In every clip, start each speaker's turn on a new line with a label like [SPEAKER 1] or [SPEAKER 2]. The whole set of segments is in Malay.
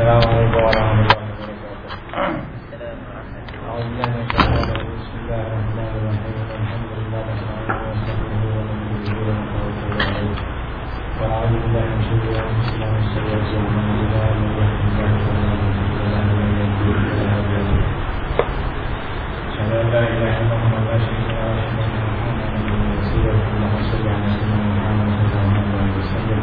[SPEAKER 1] السلام عليكم ورحمة الله وبركاته أعوذ بالله من الشيطان الرجيم بسم الله الرحمن الرحيم الحمد لله نستعينه ونستغفره ونؤمن به ونتوكل عليه ونعوذ بالله من شرور أنفسنا ومن سيئات أعمالنا من يهده الله فلا مضل له ومن يضلل فلا هادي له أشهد أن لا إله إلا الله وحده لا شريك له وأشهد أن محمدا رسول الله اللهم صل على سيدنا محمد صلى الله عليه وسلم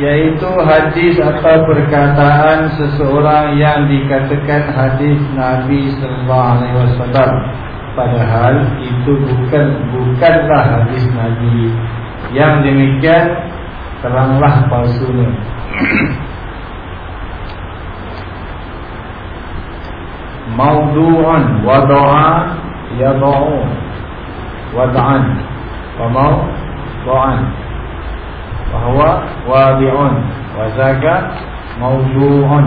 [SPEAKER 1] Yaitu hadis atau perkataan seseorang yang dikatakan hadis Nabi Sallallahu Alaihi Wasallam, padahal itu bukan bukanlah hadis Nabi. Yang demikian teranglah palsunya. Maudu'an wada'a yada'u wada'an wa maudu'an bahwa wadi'un wazaga mawdu'un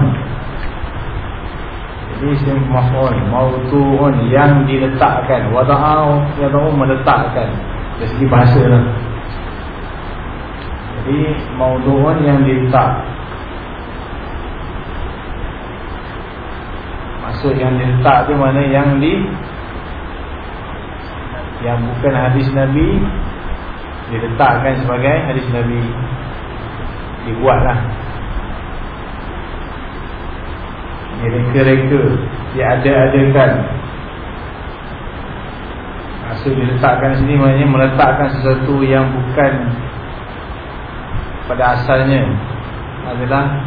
[SPEAKER 1] jadi isim maf'ul mawdu'un yang diletakkan. wada'u yada'u meletakkan. Dari segi bahasa lah. Jadi mawdu'un yang diletak. Maksud yang diletak tu mana? Yang di yang bukan hadis Nabi diletakkan sebagai hadis Nabi. Dibuatlah direka-reka diada-adakan maksud diletakkan sini maknanya meletakkan sesuatu yang bukan pada asalnya adalah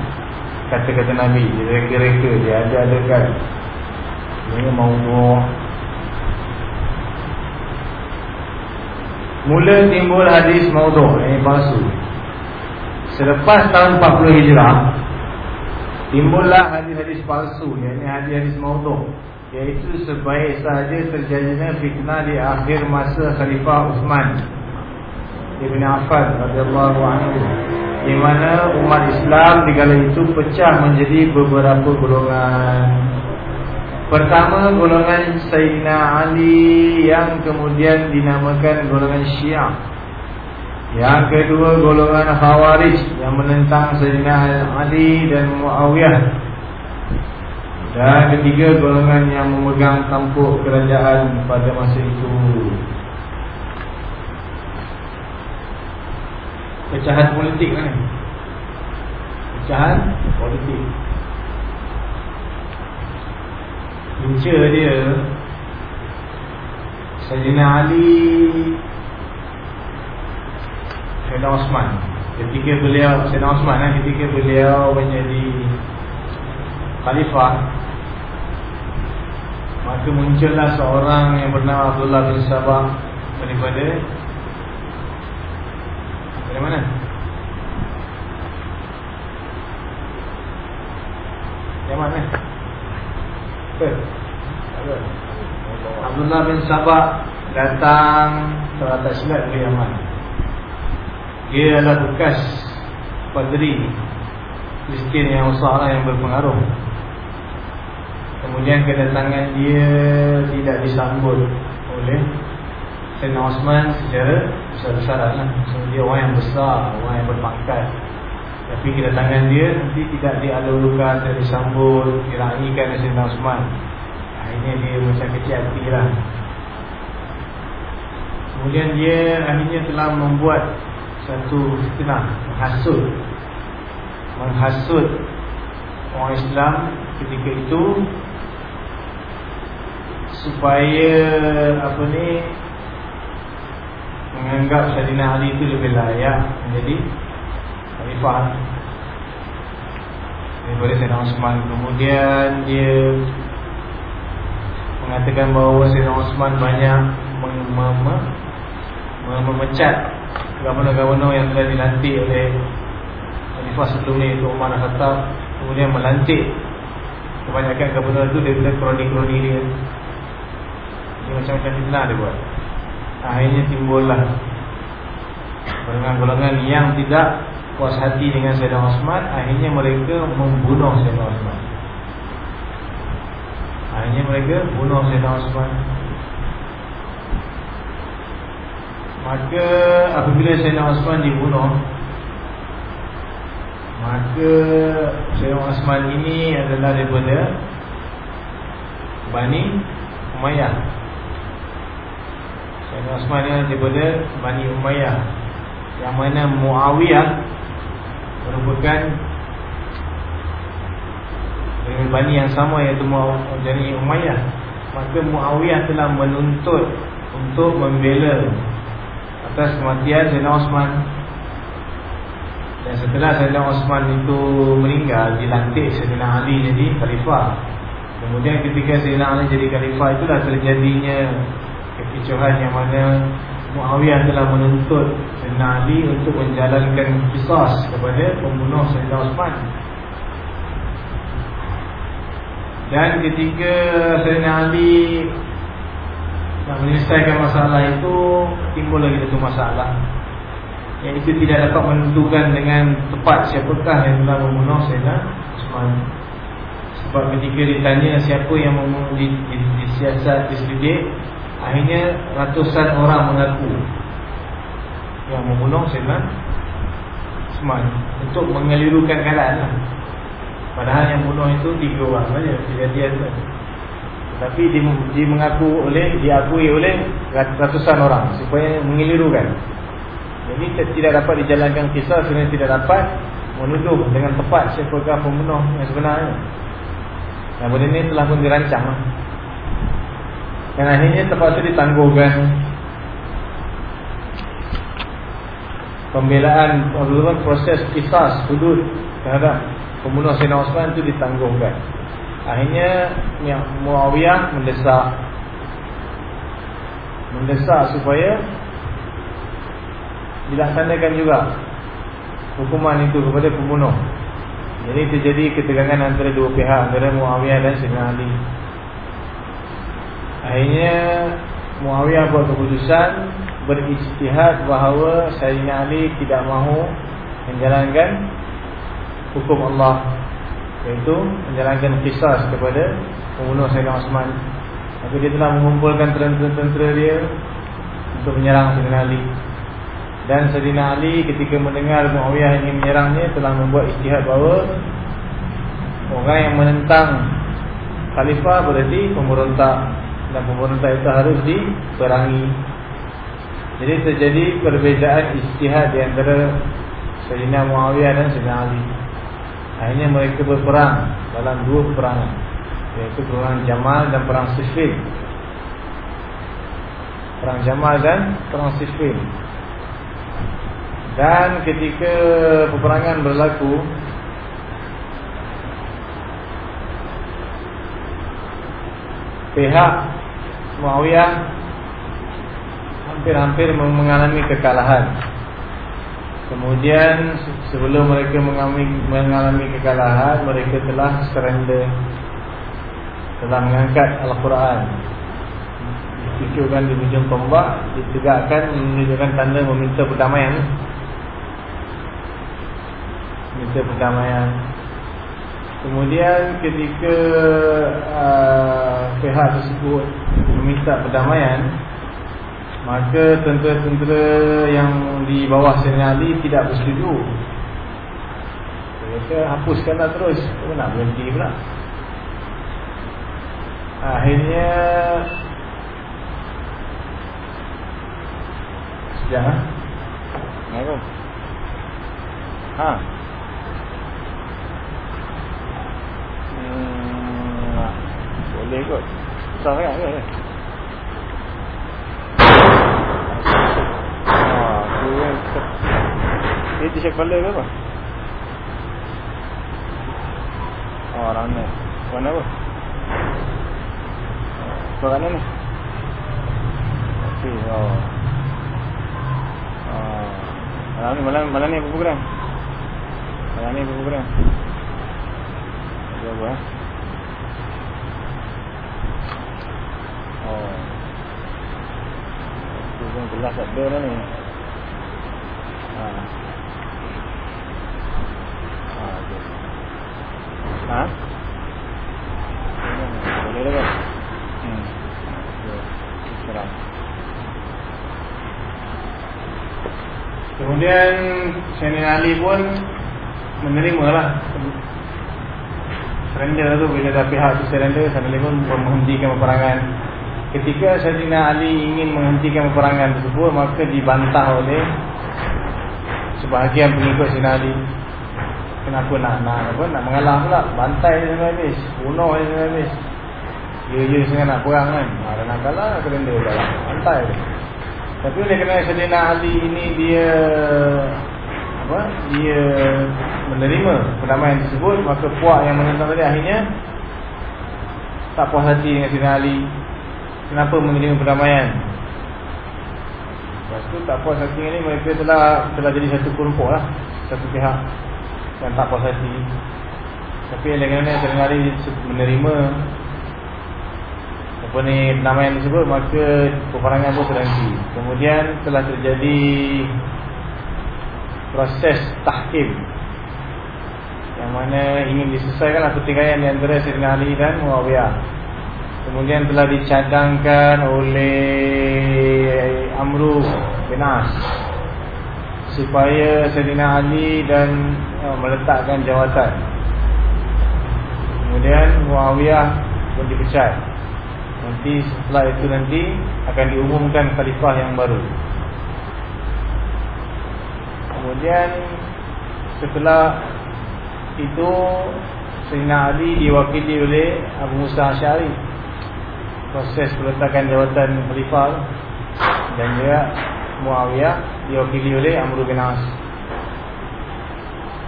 [SPEAKER 1] kata-kata Nabi. Direka-reka diada-adakan ini mahu Mula timbul hadis maudhu Ini palsu. Selepas tahun 40 Hijrah Timbullah hadis-hadis palsu Ini hadis-hadis maudhu Iaitu sebaik sahaja terjadinya fitnah di akhir masa Khalifah Uthman Ibn Affan radhiyallahu anhu di mana umat Islam di kala itu pecah menjadi beberapa golongan Pertama golongan Sayyidina Ali yang kemudian dinamakan golongan Syiah. Yang kedua golongan Khawarij yang menentang Sayyidina Ali dan Muawiyah. Dan ketiga golongan yang memegang tampuk kerajaan pada masa itu. Pecahan politik kan? Pecahan politik. Punca dia. Sayyidina Ali. Sayyidina Osman. Ketika beliau Sayyidina Osman eh, ketika beliau menjadi khalifah. Maka muncullah seorang yang bernama Abdullah bin Sabah daripada dari mana? Yaman eh? Abdullah bin Sabah datang terata silat ke Yaman. Dia adalah bekas padri Kristian yang besar yang berpengaruh. Kemudian kedatangan dia tidak disambut oleh Sayyidina Osman secara besar-besaran lah. So, dia orang yang besar, orang yang berpangkat. Tapi kedatangan dia nanti tidak dialulukan, tidak disambut, diraikan oleh Sayyidina Osman. Akhirnya dia macam kecil hati lah. Kemudian dia akhirnya telah membuat satu fitnah, menghasut. Menghasut orang Islam ketika itu supaya apa ni menganggap Sayyidina Ali itu lebih layak menjadi khalifah daripada Sayyidina Osman kemudian dia mengatakan bahawa Sayyidina Osman banyak memecat governor-governor yang telah dilantik oleh khalifah sebelum ni itu Umar Khattab kemudian melantik Kebanyakan kebenaran itu daripada kroni-kroni dia. Ini macam-macam fitnah dia buat. Akhirnya timbullah Golongan-golongan yang tidak puas hati dengan Sayyidina Osman Akhirnya mereka membunuh Sayyidina Osman. Akhirnya mereka bunuh Sayyidina Osman. Maka apabila Sayyidina Osman dibunuh Maka Sayyidina Osman ini adalah daripada Bani Umayyah. Sayyidina Osman ini daripada Bani Umayyah Yang mana Muawiyah Merupakan Dengan Bani yang sama iaitu Bani Umayyah. Maka Muawiyah telah menuntut Untuk membela atas kematian Sayyidina Osman. Dan setelah Sayyidina Osman itu meninggal dilantik Sayyidina Ali jadi khalifah. Kemudian ketika Sayyidina Ali jadi khalifah itulah terjadinya kekicauan yang mana Muawiyah telah menuntut Sayyidina Ali untuk menjalankan kisah kepada pembunuh Sayyidina Osman dan ketika Sayyidina Ali nak menyelesaikan masalah itu Timbul lagi satu masalah. Yang itu tidak dapat menentukan dengan Tepat siapakah yang telah membunuh Sayyidina Usman Sebab ketika ditanya siapa yang membunuh di, di, di siasat diselidik Akhirnya ratusan orang mengaku Yang membunuh Sayyidina Usman Untuk mengelirukan keadaan lah. Padahal yang membunuh itu tiga orang saja Kejadian itu tapi di, mengaku oleh diakui oleh ratusan orang supaya mengelirukan. Jadi tidak dapat dijalankan kisah kerana tidak dapat menuduh dengan tepat siapakah pembunuh yang sebenarnya. Yang benda ini telah pun dirancang. Dan akhirnya terpaksa ditangguhkan pembelaan proses kisah hudud terhadap pembunuh Sayyidina Osman itu ditangguhkan. Akhirnya yang Muawiyah mendesak mendesak supaya dilaksanakan juga hukuman itu kepada pembunuh. Jadi terjadi ketegangan antara dua pihak antara Muawiyah dan Sayyidina Ali. Akhirnya Muawiyah buat keputusan berijtihad bahawa Sayyidina Ali tidak mahu menjalankan hukum Allah Iaitu menjalankan kisah kepada pembunuh Sayyidina Osman. Maka dia telah mengumpulkan tentera-tentera dia Untuk menyerang Sayyidina Ali. Dan Sayyidina Ali ketika mendengar Muawiyah ingin menyerangnya Telah membuat istihad bahawa Orang yang menentang Khalifah berarti pemberontak Dan pemberontak itu harus diperangi. Jadi terjadi perbezaan istihad di antara Sayyidina Muawiyah dan Sayyidina Ali. Akhirnya mereka berperang dalam dua peperangan Iaitu perang Jamal dan perang Sifin Perang Jamal dan perang Sifin Dan ketika peperangan berlaku Pihak Muawiyah Hampir-hampir mengalami kekalahan. Kemudian sebelum mereka mengalami, mengalami kekalahan Mereka telah surrender. Telah mengangkat Al-Quran. Dikucurkan di ujung tombak Ditegakkan menunjukkan tanda meminta perdamaian. Meminta perdamaian Kemudian ketika uh, pihak tersebut meminta perdamaian Maka tentera-tentera yang di bawah Sayyidina Ali tidak bersetuju. Mereka hapuskanlah terus. Kenapa nak berhenti pula? Akhirnya Sekejap ha? Assalamualaikum Ha hmm, Boleh kot Susah sangat ke Ini t-shirt color ke apa? Oh, warna Warna apa? Warna ni? Okey, oh. Oh. Malam ni, malam, malam ni berapa gram? Malam ni berapa gram? Berapa eh?
[SPEAKER 2] Itu pun jelas tak ada ni. Ha. Ha. Ha? Boleh kan? Hmm.
[SPEAKER 1] Kemudian Sayyidina Ali pun menerima lah Surrender tu bila dah pihak tu Sayyidina Ali pun menghentikan peperangan Ketika Sayyidina Ali ingin menghentikan peperangan tersebut Maka dibantah oleh Sebahagian pengikut Sayyidina Ali. Kenapa nak nak apa nak mengalah pula. Bantai dia sampai habis Bunuh dia sampai habis. Ya-ya sangat nak perang kan? Ha, nak kalah surrender pula lah Bantai dia. Tapi oleh kerana Sayyidina Ali ini dia apa? Dia menerima perdamaian tersebut, maka puak yang menentang tadi akhirnya tak puas hati dengan Sayyidina Ali. Kenapa menerima perdamaian? Lepas tu tak puas hati ini mereka telah telah jadi satu kelompok lah, satu pihak yang tak puas hati. Tapi Sayyidina Ali menerima apa ni penamaian tersebut maka peperangan pun terhenti. Kemudian telah terjadi proses tahkim yang mana ingin diselesaikanlah pertikaian di antara Sayyidina Ali dan Muawiyah. Kemudian telah dicadangkan oleh Amru bin As supaya Sayyidina Ali dan uh, meletakkan jawatan. Kemudian Muawiyah pun dipecat. Nanti setelah itu nanti akan diumumkan khalifah yang baru. Kemudian setelah itu Sayyidina Ali diwakili oleh Abu Musa Asyari Proses peletakan jawatan khalifah Dan juga Muawiyah diwakili oleh Amr bin As.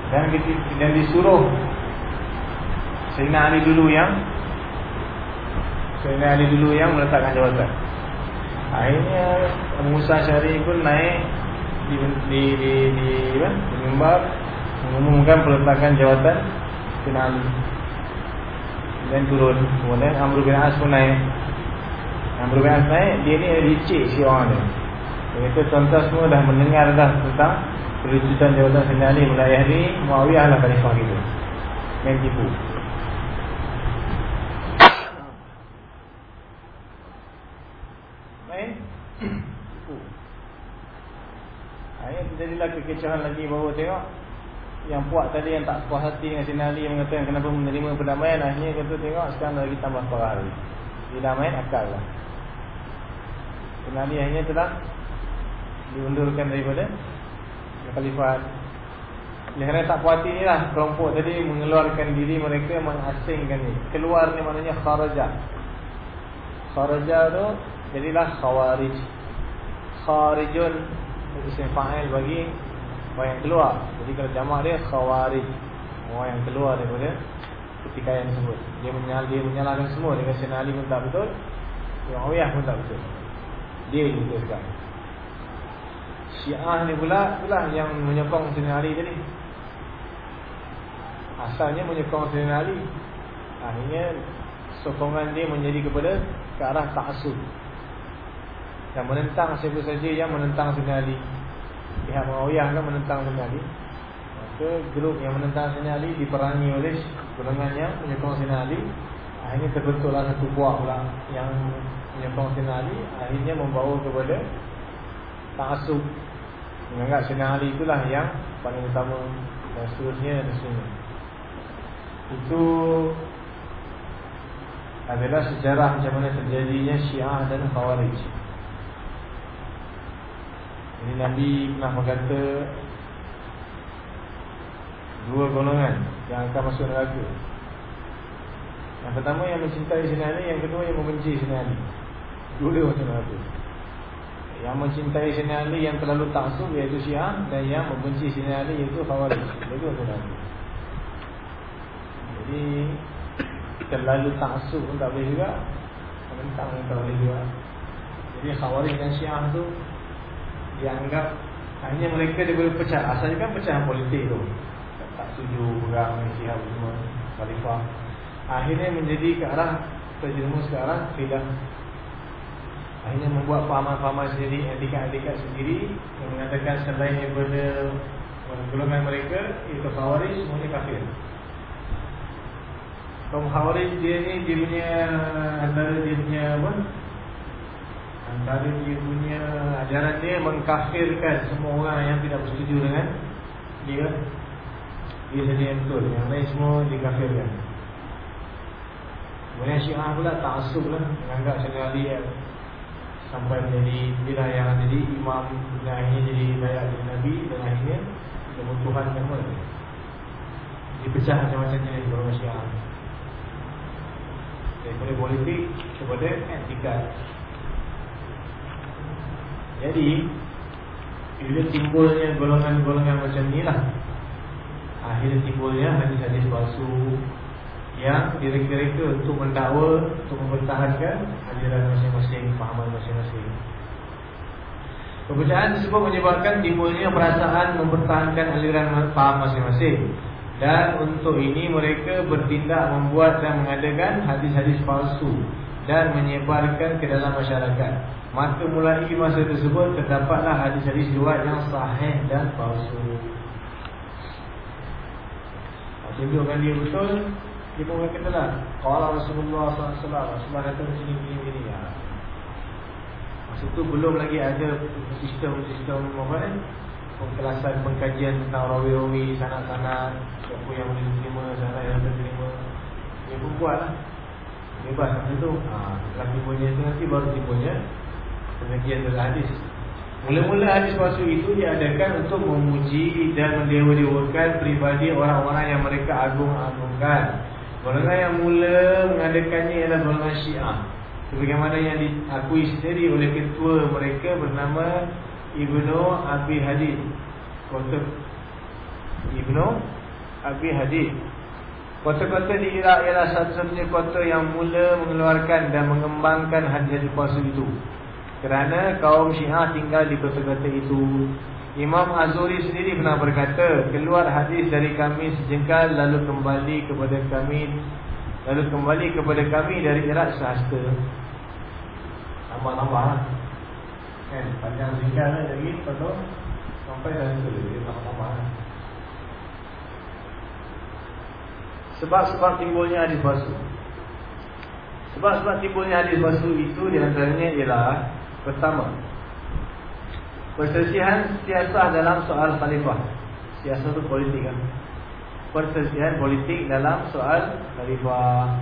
[SPEAKER 1] Dan, dan disuruh Sayyidina Ali dulu yang Sayyidina Ali dulu yang meletakkan jawatan. Akhirnya Musa Syari pun naik Di di di, di, di, di mimbar Mengumumkan peletakan jawatan Sayyidina Ali. Dan turun. Kemudian Amr bin As pun naik Amr bin naik Dia ni licik si orang ni. Dia kata tuan-tuan semua dah mendengar dah Tentang Perlucutan jawatan Sayyidina Ali Mulai hari Muawiyah lah khalifah kita. Main tipu. Jadilah kekecohan lagi bahawa tengok. Yang puak tadi yang tak puas hati dengan Sina Ali Yang mengatakan kenapa menerima perdamaian Akhirnya kata tengok sekarang lagi tambah parah lagi. Perdamaian akal lah Sina Ali akhirnya telah Diundurkan daripada Khalifat Kerana tak puas hati ni lah Kelompok tadi mengeluarkan diri mereka Mengasingkan ni. Keluar ni maknanya kharajah Kharajah tu Jadilah khawarij. Kharijun Isim fa'il bagi Orang yang keluar. Jadi kalau jamak dia khawarij. Orang yang keluar daripada Ketikaian tersebut. Dia menyal dia menyalahkan semua Dengan Sina Ali pun tak betul. Yang Awiyah pun tak betul Dia yang betulkan Syiah ni pula Itulah yang menyokong Sina Ali tadi. Asalnya menyokong Sina Ali. Akhirnya Sokongan dia menjadi kepada Ke arah ta'asub yang menentang siapa saja yang menentang Sayyidina Ali. Pihak Muawiyah kan menentang Sayyidina Ali. Maka grup yang menentang Sayyidina Ali Diperangi oleh golongan yang menyokong Sayyidina Ali. Akhirnya terbentuklah satu buah pula Yang menyokong Sayyidina Ali Akhirnya membawa kepada Ta'asub Menganggap Sayyidina Ali itulah yang paling utama Dan seterusnya dan seterusnya. Itu adalah sejarah macam mana terjadinya Syiah dan Khawarij. Ini Nabi pernah berkata Dua golongan Yang akan masuk neraka. Yang pertama yang mencintai Sina Ali Yang kedua yang membenci Sina Ali Dua-dua masuk neraka Yang mencintai Sina Ali Yang terlalu taksub iaitu Syiah Dan yang membenci Sina Ali iaitu Khawarij. Dua-dua masuk neraka Jadi Terlalu taksub pun tak boleh juga. Mentang pun tak boleh juga. Jadi Khawarij dan Syiah tu dianggap hanya mereka dia boleh pecah asalnya kan pecahan politik tu. Tak setuju perang Syiah semua khalifah. Akhirnya menjadi ke arah Terjerumus ke arah khilaf Akhirnya membuat fahaman-fahaman sendiri Etika-etika sendiri Yang mengatakan selain daripada Golongan mereka Itu khawarij semuanya kafir. Kaum khawarij dia ni Dia punya Antara dia punya apa? Antara dia punya Ajaran dia mengkafirkan Semua orang yang tidak bersetuju dengan Dia. Dia sendiri yang betul Yang lain semua dikafirkan. Kemudian syiah pula tak asuk lah Menganggap Sayyidina Ali Sampai menjadi Bila yang jadi imam Dan akhirnya jadi layak jadi Nabi Dan akhirnya Kemutuhan semua Dipecah macam-macam Golongan syiah Daripada politik Kepada etika Jadi Bila timbulnya golongan-golongan macam ni lah. Akhirnya timbulnya hadis-hadis palsu yang direka-reka untuk mendakwa untuk mempertahankan ajaran masing-masing, fahaman masing-masing. Perbezaan tersebut menyebabkan timbulnya perasaan mempertahankan aliran faham masing-masing. Dan untuk ini mereka bertindak membuat dan mengadakan hadis-hadis palsu dan menyebarkan ke dalam masyarakat. Maka mulai masa tersebut terdapatlah hadis-hadis riwayat yang sahih dan palsu. Tunjukkan dia betul dia pun kata lah Kalau Rasulullah SAW Rasulullah kata macam ni begini ya. Masa tu belum lagi ada Sistem-sistem ni Pengkelasan pengkajian tentang rawi-rawi Sanak-sanak Siapa yang boleh terima Sanak yang boleh terima. Dia pun buat lah. Bebas masa tu. Ha, Setelah timbulnya tu nanti baru timbulnya Pengajian dalam hadis. Mula-mula hadis palsu itu diadakan untuk memuji dan mendewa-dewakan pribadi orang-orang yang mereka agung-agungkan Golongan yang mula mengadakannya ialah golongan syiah. Sebagaimana yang diakui sendiri oleh ketua mereka bernama Ibnu Abi Hadid. Kota Ibnu Abi Hadid. Kota-kota di Iraq ialah satu-satunya kota yang mula mengeluarkan dan mengembangkan hadis-hadis palsu itu. Kerana kaum syiah tinggal di kota-kota itu Imam Azuri sendiri pernah berkata Keluar hadis dari kami sejengkal Lalu kembali kepada kami Lalu kembali kepada kami dari Iraq sehasta Tambah-tambah lah Kan, panjang sejengkal lah lagi Lepas sampai Tambah-tambah lah Sebab-sebab timbulnya hadis palsu. Sebab-sebab timbulnya hadis palsu itu Di antaranya ialah Pertama Perselisihan siasah dalam soal khalifah. Siasah itu politik kan? Perselisihan politik dalam soal khalifah.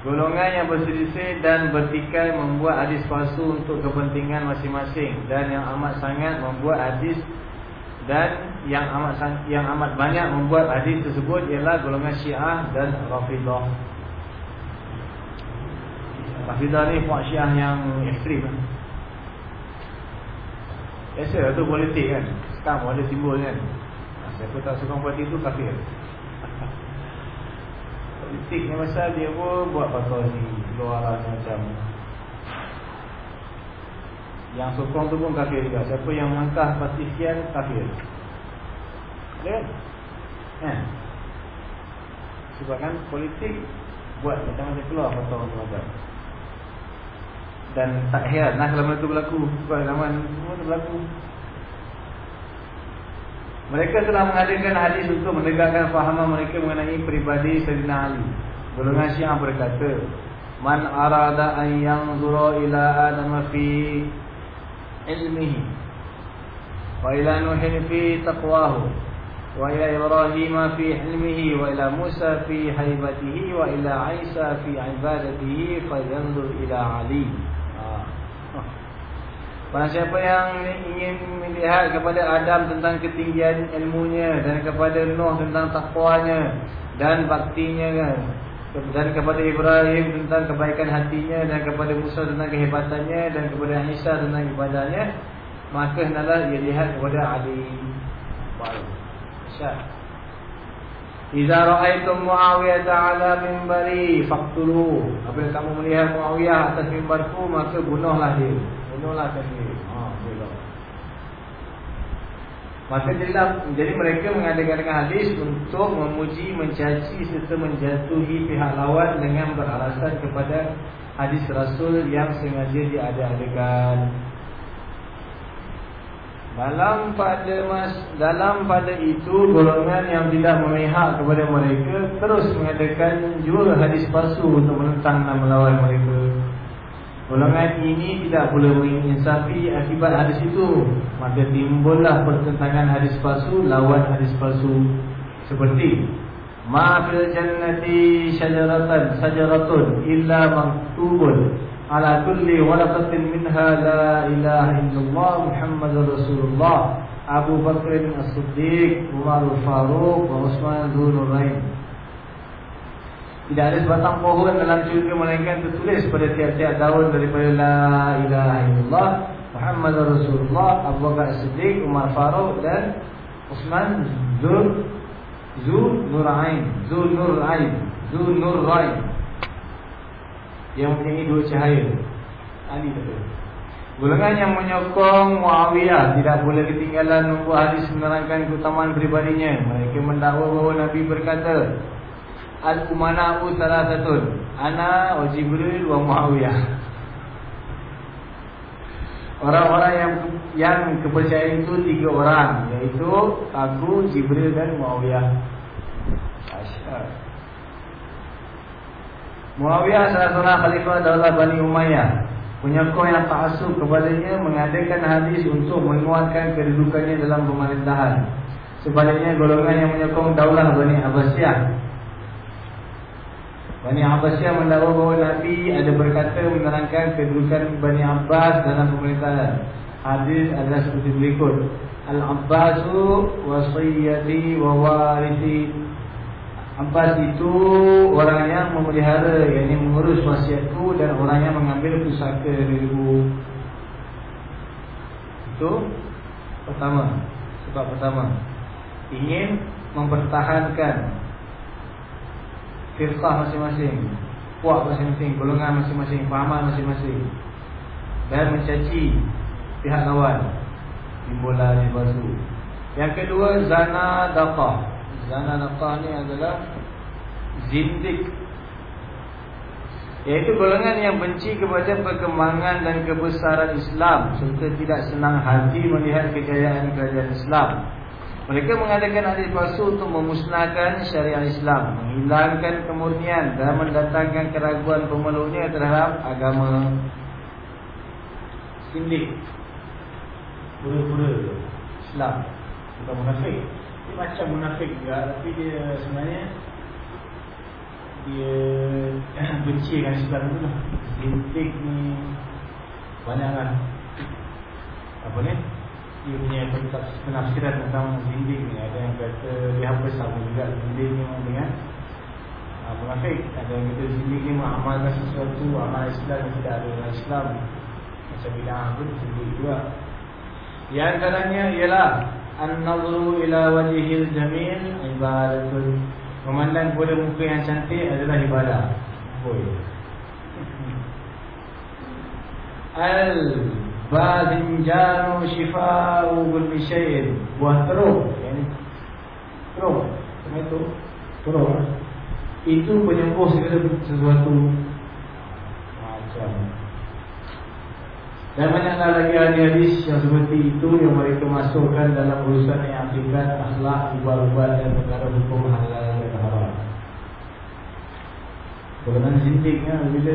[SPEAKER 1] Golongan yang berselisih dan bertikai membuat hadis palsu untuk kepentingan masing-masing Dan yang amat sangat membuat hadis Dan yang amat yang amat banyak membuat hadis tersebut Ialah golongan syiah dan rafidah Rafidah ni puak syiah yang ekstrim kan Biasa lah tu politik kan. Sekarang ada simbol kan. Ha, Siapa tak suka politik tu kafir. Politik ni masa dia pun buat pasal ni Luar lah macam. Yang sokong tu pun kafir juga. Siapa yang mengangkah pasti sekian kafir. Ada kan? Eh? Sebab kan politik Buat macam-macam keluar pasal macam dan tak heran lah kalau itu berlaku. Pada zaman semua itu berlaku. Mereka telah mengadakan hadis untuk menegakkan fahaman mereka mengenai peribadi Sayyidina Ali. Golongan syiah berkata Man arada an yang zura ila adam fi ilmihi Wa ila nuhin fi taqwahu Wa ila Ibrahim fi ilmihi Wa ila Musa fi haibatihi Wa ila Isa fi ibadatihi Fa yanzur ila Ali Barang siapa yang ingin melihat kepada Adam tentang ketinggian ilmunya dan kepada Nuh tentang takwanya dan baktinya kan dan kepada Ibrahim tentang kebaikan hatinya dan kepada Musa tentang kehebatannya dan kepada Isa tentang ibadahnya maka hendaklah ia lihat kepada Ali syah. Iza ra'aitum Muawiyah ta'ala mimbari faqtulu apabila kamu melihat Muawiyah atas mimbarku maka bunuhlah dia Kan dia. Ha, boleh. Maka jadilah, jadi mereka mengadakan hadis untuk memuji, mencaci serta menjatuhi pihak lawan dengan beralasan kepada hadis Rasul yang sengaja diada-adakan. Dalam pada mas, dalam pada itu golongan yang tidak memihak kepada mereka terus mengadakan juga hadis palsu untuk menentang dan melawan mereka. Golongan ini tidak boleh menginsafi akibat hadis itu. Maka timbullah pertentangan hadis palsu lawan hadis palsu seperti ma fil jannati syajaratan syajaratun illa maktubun ala kulli waraqatin minha la ilaha illallah muhammadur rasulullah Abu Bakr bin As-Siddiq Umar Al-Faruq wa Utsman Dzulnurain tidak ada sebatang pohon dalam syurga melainkan tertulis pada tiap-tiap daun daripada la ilaha illallah Muhammad Rasulullah Abu Bakar As-Siddiq Umar Faruq dan Utsman Dzul Dzul Nurain Dzul Nurain Dzul Nurain yang mempunyai dua cahaya. Ali kata. Golongan yang menyokong Muawiyah tidak boleh ketinggalan membuat hadis menerangkan keutamaan pribadinya. Mereka mendakwa bahawa Nabi berkata, Al-Umana'u Salasatun, Ana wa Jibril wa Muawiyah. Orang-orang yang yang kepercayaan itu tiga orang, yaitu aku, Jibril dan Muawiyah. Asyik. Muawiyah salah seorang khalifah daulah Bani Umayyah Penyokong yang ta'asub kepadanya mengadakan hadis untuk menguatkan kedudukannya dalam pemerintahan Sebaliknya golongan yang menyokong daulah Bani Abbasiyah Bani Abbasiyah mendakwa bahawa Nabi ada berkata menerangkan kedudukan Bani Abbas dalam pemerintahan. Hadis adalah seperti berikut. Al-Abbasu wasiyyati wa warithi Abbas itu orang yang memelihara Yang ini mengurus wasiatku Dan orang yang mengambil pusaka diriku. Itu Pertama Sebab pertama. Ingin mempertahankan Firqah masing-masing Puak masing-masing Golongan masing-masing Fahaman masing-masing. Dan mencaci Pihak lawan Timbulah yang palsu. Yang kedua Zana Daqah. Zana nafkah ni adalah Zindik. Iaitu golongan yang benci kepada perkembangan dan kebesaran Islam Serta tidak senang hati melihat kejayaan kerajaan Islam Mereka mengadakan hadis palsu untuk memusnahkan syariat Islam Menghilangkan kemurnian dan mendatangkan keraguan pemeluknya terhadap agama. Zindik Pura-pura Islam. Bukan munafik. Dia macam munafik juga Tapi dia sebenarnya Dia Benci dengan Islam tu lah. Zintik ni Banyak kan Apa ni Dia punya penafsiran tentang Zintik ni Ada yang kata Dia hampir sama juga Zintik ni dengan uh, Munafik Ada yang kata Zintik ni mengamalkan sesuatu Amal Islam yang tidak ada dalam Islam Macam bilang pun Zintik juga Yang antaranya ialah An-nazru ila wajhil jamil ibadatul. Memandang kepada muka yang cantik adalah ibadah. Boleh. Al badinjanu shifa'u bil misyair. Buah teruk. Yani teruk. Itu teruk. Itu penyembuh segala sesuatu. Macam dan banyaklah lagi hadis yang seperti itu yang mereka masukkan dalam urusan yang akibat akhlak, ubah-ubah dan perkara hukum halal dan haram. Golongan zintiknya bila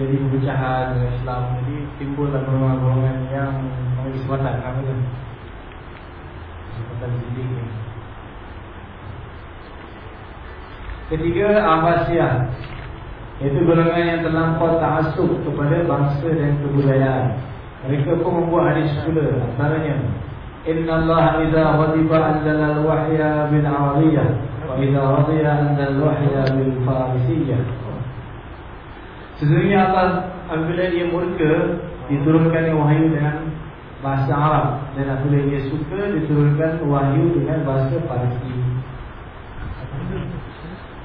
[SPEAKER 1] jadi perpecahan dengan Islam jadi timbullah golongan-golongan yang mengambil kesempatan tu? Kesempatan zintik ni. Ketiga, Abbasiyah Iaitu golongan yang terlampau ta'asub kepada bangsa dan kebudayaan Mereka pun membuat hadis pula Antaranya Inna Allah idha ghadiba anzala al-wahya bil ariyah Wa idha radiya anzala al-wahya bil farisiyah Sesungguhnya Allah Apabila dia murka Diturunkan wahyu dengan bahasa Arab. Dan apabila dia suka Diturunkan wahyu dengan bahasa Parsi.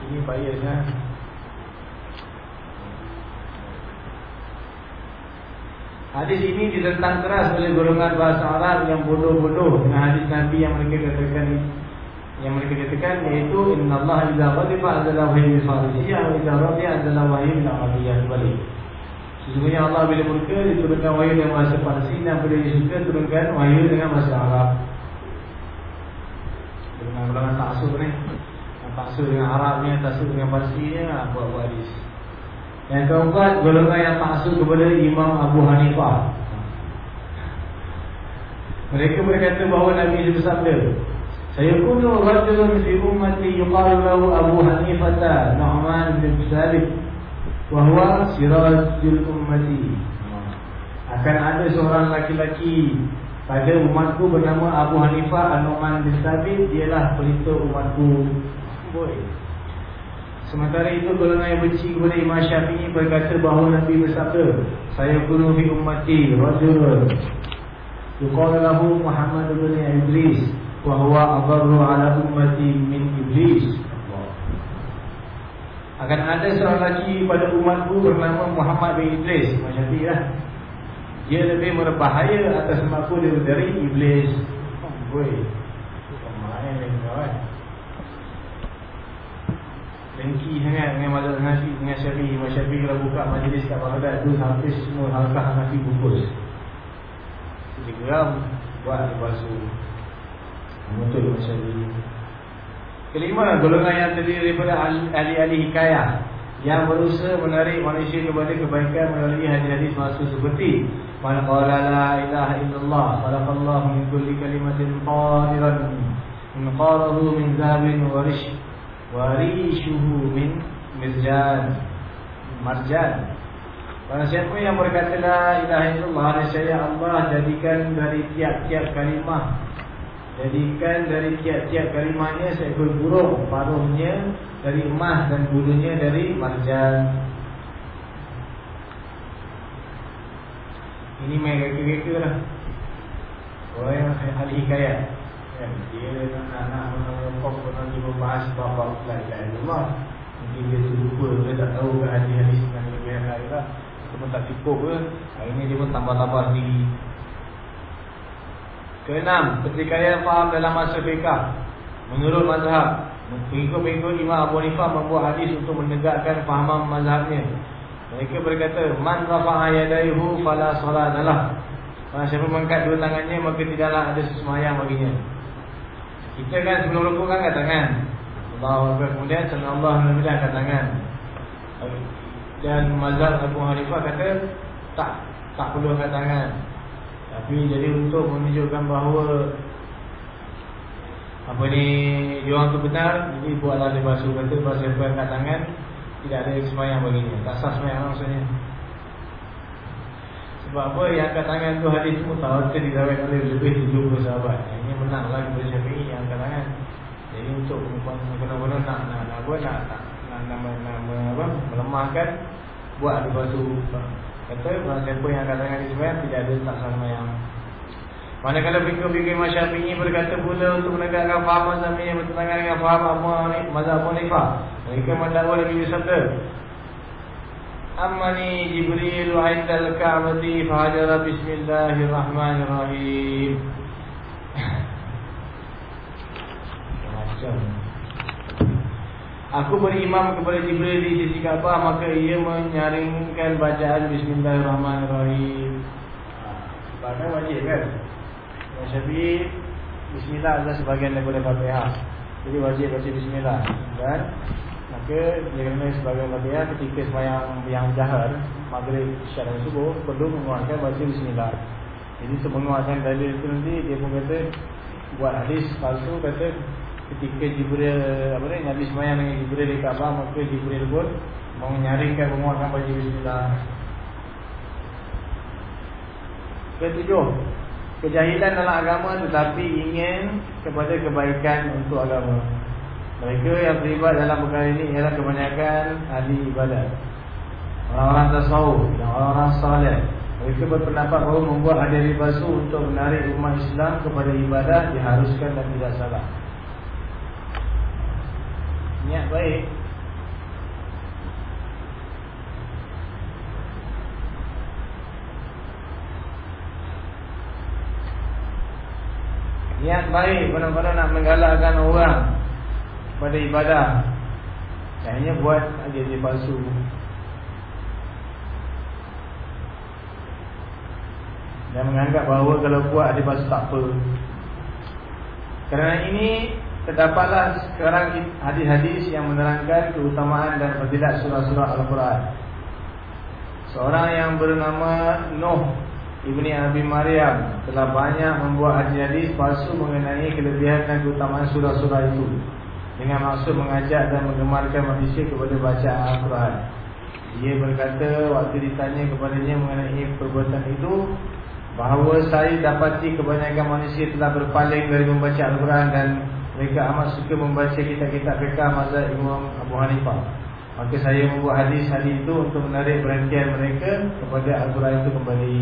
[SPEAKER 1] Ini bayarnya Hadis ini ditentang keras oleh golongan bahasa Arab yang bodoh-bodoh dengan hadis Nabi yang mereka katakan yang mereka katakan iaitu inna Allah idza ghadiba adalah wahyu farijiyah wa idza radiya adalah wahyu al-arabiyyah balik. Sesungguhnya Allah bila murka diturunkan wahyu dengan bahasa Parsi dan bila dia suka turunkan wahyu dengan bahasa Arab. Dengan golongan taksub ni. Taksub dengan Arabnya, taksub dengan Parsinya buat-buat hadis. Yang keempat, golongan yang taksub kepada Imam Abu Hanifah. Mereka berkata bahawa Nabi bersabda, سيكون رجل في أمتي يقال له أبو حنيفة نعمان بن ثابت وهو سراج الأمة akan ada seorang laki-laki pada umatku bernama Abu Hanifah An-Nu'man bin Thabit dialah pelita umatku boy sementara itu golongan yang benci kepada Imam Syafi'i berkata bahawa Nabi bersabda saya guru fi ummati rajul yuqalu lahu Muhammad bin Idris Wahuwa abarru ala ummati min iblis Akan ada seorang lelaki pada umatku bernama Muhammad bin Idris. Macam lah. Dia lebih berbahaya atas umatku dari iblis. Oh boy Main ni kawan. Dengki sangat dengan mazhab Hanafi dengan Syafi'i Imam Syafi'i kalau buka majlis kat Baghdad tu Hampir semua halkah Hanafi bungkus Jadi geram Buat basuh Betul macam ini. Kelima, golongan yang terdiri daripada ahli-ahli hikayah yang berusaha menarik manusia kepada kebaikan melalui hadis-hadis masuk seperti Man qala la ilaha illallah khalaqallahu min kulli kalimatin qadiran min qarahu min zabin wa rish wa rishuhu min mizjan marjan Barang siapa yang berkata la ilaha illallah Nescaya Allah jadikan dari tiap-tiap kalimah Jadikan dari tiap-tiap kalimahnya seekor burung. Paruhnya dari emas dan bulunya dari marjan. Ini main reka-reka lah. Orang yang ahli hikayat. Kan? Dia nak-nak mengelopok Nanti membahas bahawa La ilaha illallah Mungkin dia terlupa Dia tak tahu ke hadis-hadis Dengan lebih lain lah Itu pun tak cukup ke. Hari ni dia pun tambah-tambah sendiri Keenam, pertikaian faham dalam masa fiqah. Menurut mazhab Pengikut-pengikut Imam Abu Hanifah membuat hadis untuk menegakkan fahaman mazhabnya. Mereka berkata Man rafa'a yadaihu fala salat Kalau siapa mengangkat dua tangannya Maka tidaklah ada sesemayang baginya. Kita kan sebelum rukuk kan angkat tangan. Allah Akbar. Kemudian sana Allah Nabi angkat tangan. Dan mazhab Abu Hanifah kata Tak tak perlu angkat tangan tapi jadi untuk menunjukkan bahawa apa ni orang tu benar, jadi buatlah dia basuh kata basuh kat tangan tidak ada semayang baginya. Tak sah semayang maksudnya. Sebab apa yang kat tangan tu hadis tahu kita dirawat oleh lebih 70 sahabat. Ini menang lagi kepada Syafi'i yang kat tangan. Jadi untuk benar-benar nak nak nak buat nak nak nak, nak, nak, nak, nak apa melemahkan buat dia basuh Kata Orang siapa yang akan tangan Ismail Tidak ada tak sama yang Manakala fikir-fikir Imam Syafi'i berkata pula untuk menegakkan faham mazhab yang bertentangan dengan faham Mazhab Hanifah. Mereka mendakwa lagi bersabda. Amani Jibril indal Ka'bati fahajara bismillahirrahmanirrahim. Macam Aku berimam kepada Jibril di sisi Kaabah maka ia menyaringkan bacaan Bismillahirrahmanirrahim. Baca wajib kan? Syafi'i Bismillah adalah sebahagian daripada Fatihah. Jadi wajib baca Bismillah dan maka dia kena sebagai Fatihah ketika sembahyang yang jahar maghrib isyak dan subuh perlu menguatkan baca Bismillah. Jadi untuk menguatkan dalil itu nanti dia pun kata buat hadis palsu kata ketika Jibril apa ni Nabi semayang dengan Jibril di Kaabah maka Jibril pun mau menyaringkan menguatkan baju bismillah. Ketujuh, kejahilan dalam agama tetapi ingin kepada kebaikan untuk agama. Mereka yang terlibat dalam perkara ini ialah kebanyakan ahli ibadat. Orang-orang tasawuf dan orang-orang saleh. Mereka berpendapat bahawa membuat hadiri basuh untuk menarik umat Islam kepada ibadah diharuskan dan tidak salah niat baik. Niat baik benar-benar nak menggalakkan orang pada ibadah. Kayaknya buat jadi palsu. Dan menganggap bahawa kalau buat dia palsu tak apa. Kerana ini terdapatlah sekarang hadis-hadis yang menerangkan keutamaan dan fadilat surah-surah Al-Quran. Seorang yang bernama Nuh Ibni Abi Maryam telah banyak membuat hadis-hadis palsu mengenai kelebihan dan keutamaan surah-surah itu dengan maksud mengajak dan menggemarkan manusia kepada bacaan Al-Quran. Dia berkata waktu ditanya kepadanya mengenai perbuatan itu bahawa saya dapati kebanyakan manusia telah berpaling dari membaca Al-Quran dan mereka amat suka membaca kitab-kitab fiqah mazhab Imam Abu Hanifah. Maka saya membuat hadis-hadis itu untuk menarik perhatian mereka kepada Al-Quran itu kembali.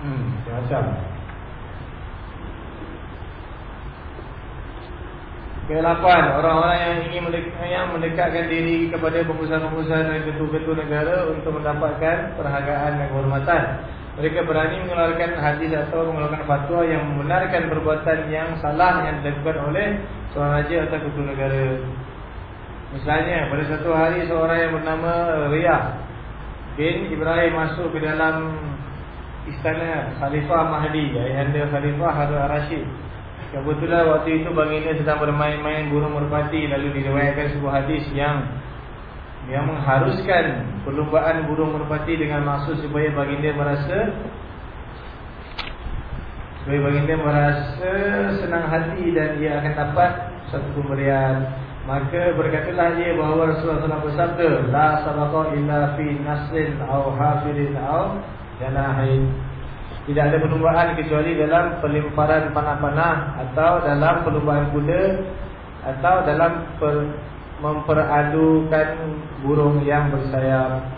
[SPEAKER 1] Hmm, macam. Kelapan, orang-orang yang ingin yang mendekatkan diri kepada pengusaha-pengusaha dan ketua-ketua negara untuk mendapatkan perhargaan dan kehormatan. Mereka berani mengeluarkan hadis atau mengeluarkan fatwa yang membenarkan perbuatan yang salah yang dilakukan oleh seorang raja atau ketua negara. Misalnya, pada satu hari seorang yang bernama Riyah bin Ibrahim masuk ke dalam istana Khalifah Mahdi, ayahanda Khalifah Harun Rashid. Kebetulan waktu itu baginda sedang bermain-main burung merpati lalu diriwayatkan sebuah hadis yang yang mengharuskan perlumbaan burung merpati dengan maksud supaya baginda merasa supaya baginda merasa senang hati dan dia akan dapat satu pemberian. Maka berkatalah dia bahawa Rasulullah SAW bersabda la sabaqa illa fi nasrin aw hafidin aw janahin. Tidak ada perlumbaan kecuali dalam pelemparan panah-panah atau dalam perlumbaan kuda atau dalam per memperadukan burung yang bersayap.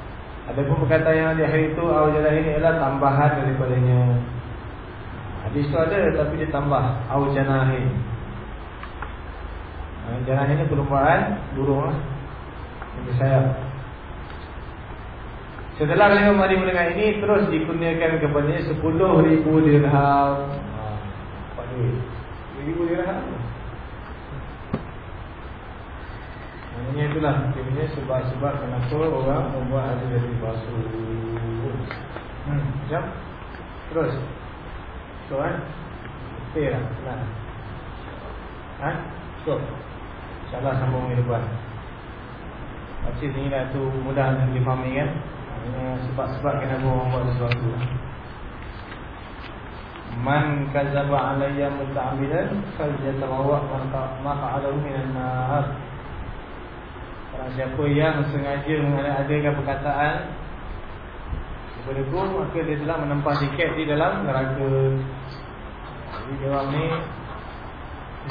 [SPEAKER 1] Adapun perkataan yang di hari itu aujalah ini adalah tambahan daripadanya. Hadis itu ada tapi dia tambah. Janahin ini perumpamaan burung lah. yang bersayap. Setelah lima hari mendengar ini terus dikurniakan kepadanya sepuluh ribu dirham. Apa duit? Ribu dirham. Maknanya itulah Maknanya sebab-sebab kenapa orang membuat hadis dari palsu. Hmm, jam Terus. So kan Okay lah Senang. Ha? So InsyaAllah sambung minggu depan. Pasti ni dah tu mudah untuk difahami kan? Sebab-sebab kenapa orang buat sesuatu. Man kazaba alaiya muta'amidan Faljatawawa maqa'adahu minan Barang siapa yang sengaja mengadakan perkataan kepada ku maka dia telah menempah tiket di dalam neraka. Jadi dia orang ni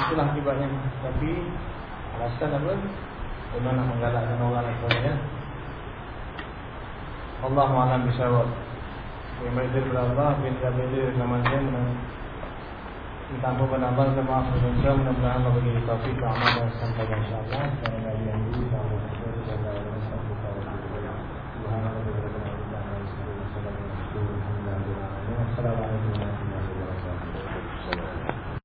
[SPEAKER 1] itulah akibatnya. Tapi alasan apa? Dia nak menggalakkan orang lain sebagainya. Allah alam bisawab. Yang baik daripada Allah bin Zabir nama dia ampun pada Allah dan maaf dan mudah-mudahan Allah bagi taufik amal dan sampai insya-Allah. Assalamualaikum